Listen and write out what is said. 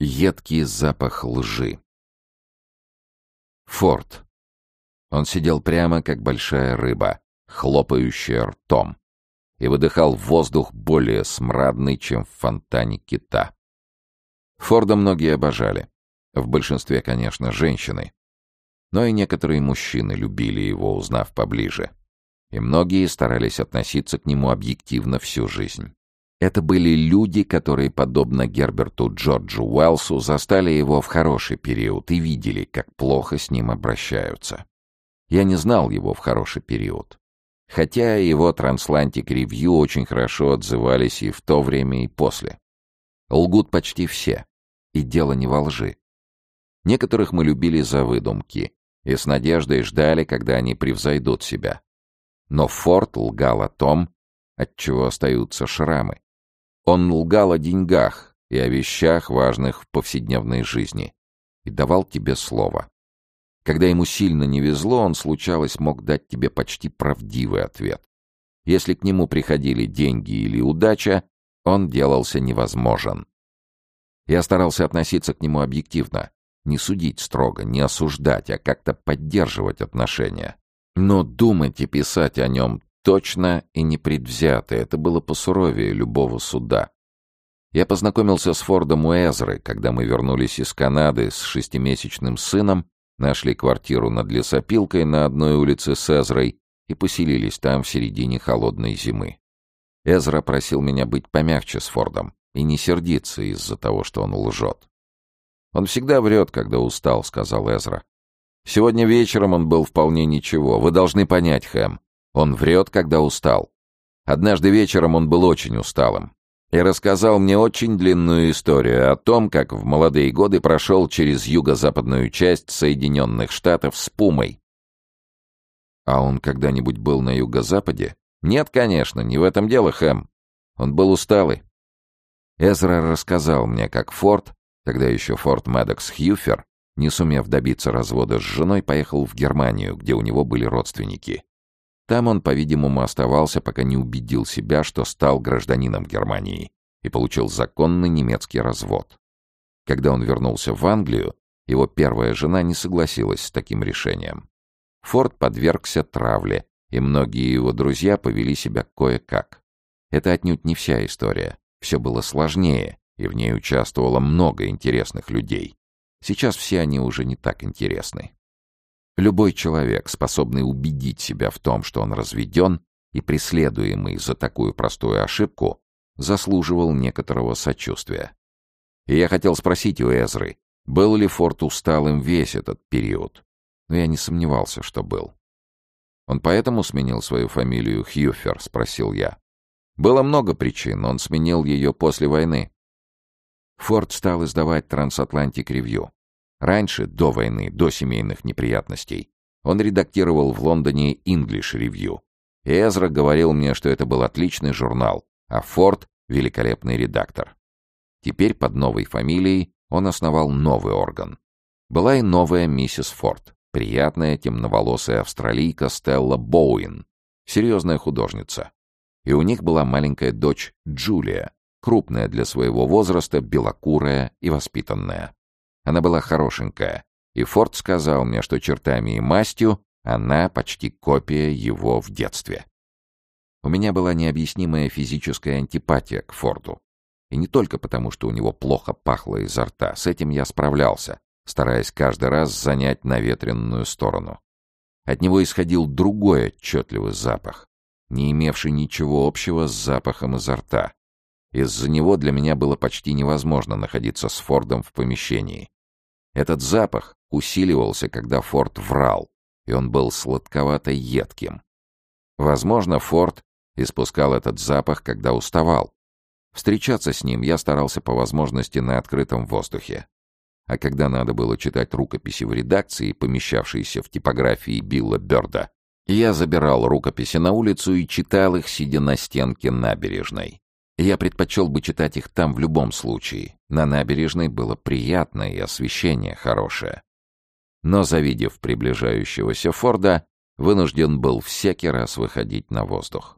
Едкий запах лжи. Форд. Он сидел прямо, как большая рыба, хлопающая ртом, и выдыхал воздух более смрадный, чем в фонтане кита. Форда многие обожали. В большинстве, конечно, женщины. Но и некоторые мужчины любили его, узнав поближе. И многие старались относиться к нему объективно всю жизнь. Это были люди, которые, подобно Герберту Джорджу Уэллсу, застали его в хороший период и видели, как плохо с ним обращаются. Я не знал его в хороший период. Хотя его Трансатлантик Ревью очень хорошо отзывались и в то время, и после. Лгут почти все. И дело не во лжи. Некоторых мы любили за выдумки и с надеждой ждали, когда они превзойдут себя. Но Форд лгал о том, от чего остаются шрамы. Он лгал о деньгах и о вещах, важных в повседневной жизни, и давал тебе слово. Когда ему сильно не везло, он, случалось, мог дать тебе почти правдивый ответ. Если к нему приходили деньги или удача, он делался невозможен. Я старался относиться к нему объективно, не судить строго, не осуждать, а как-то поддерживать отношения. Но думать и писать о нем точно и непредвзято. Это было посуровее любого суда. Я познакомился с Фордом Уэзрой, когда мы вернулись из Канады с шестимесячным сыном, нашли квартиру над лесопилкой на одной улице с Эзрой и поселились там в середине холодной зимы. Эзра просил меня быть помягче с Фордом и не сердиться из-за того, что он лжет. «Он всегда врет, когда устал», — сказал Эзра. «Сегодня вечером он был вполне ничего. Вы должны понять, Хэм. Он врет, когда устал. Однажды вечером он был очень усталым и рассказал мне очень длинную историю о том, как в молодые годы прошел через юго-западную часть Соединенных Штатов с Пумой. А он когда-нибудь был на юго-западе? Нет, конечно, не в этом дело, Хэм. Он был усталый. Эзра рассказал мне, как Форд, тогда еще Форд Мэддокс Хьюфер, не сумев добиться развода с женой, поехал в Германию, где у него были родственники. Там он, по-видимому, оставался, пока не убедил себя, что стал гражданином Германии и получил законный немецкий развод. Когда он вернулся в Англию, его первая жена не согласилась с таким решением. Форд подвергся травле, и многие его друзья повели себя кое-как. Это отнюдь не вся история. Все было сложнее, и в ней участвовало много интересных людей. Сейчас все они уже не так интересны. Любой человек, способный убедить себя в том, что он разведен, и преследуемый за такую простую ошибку, заслуживал некоторого сочувствия. И я хотел спросить у Эзры, был ли Форд усталым весь этот период, но я не сомневался, что был. «Он поэтому сменил свою фамилию Хьюфер?» — спросил я. «Было много причин, он сменил ее после войны». Форд стал издавать «Трансатлантик Ревью». Раньше, до войны, до семейных неприятностей, он редактировал в Лондоне English Review. И Эзра говорил мне, что это был отличный журнал, а Форд — великолепный редактор. Теперь под новой фамилией он основал новый орган. Была и новая миссис Форд, приятная темноволосая австралийка Стелла Боуин, серьезная художница. И у них была маленькая дочь Джулия, крупная для своего возраста, белокурая и воспитанная. Она была хорошенькая, и Форд сказал мне, что чертами и мастью она почти копия его в детстве. У меня была необъяснимая физическая антипатия к Форду. И не только потому, что у него плохо пахло изо рта, с этим я справлялся, стараясь каждый раз занять наветренную сторону. От него исходил другой отчетливый запах, не имевший ничего общего с запахом изо рта. Из-за него для меня было почти невозможно находиться с Фордом в помещении. Этот запах усиливался, когда Форд врал, и он был сладковато-едким. Возможно, Форд испускал этот запах, когда уставал. Встречаться с ним я старался по возможности на открытом воздухе. А когда надо было читать рукописи в редакции, помещавшиеся в типографии Билла Бёрда, я забирал рукописи на улицу и читал их, сидя на стенке набережной. Я предпочел бы читать их там в любом случае. На набережной было приятно и освещение хорошее. Но, завидев приближающегося Форда, вынужден был всякий раз выходить на воздух.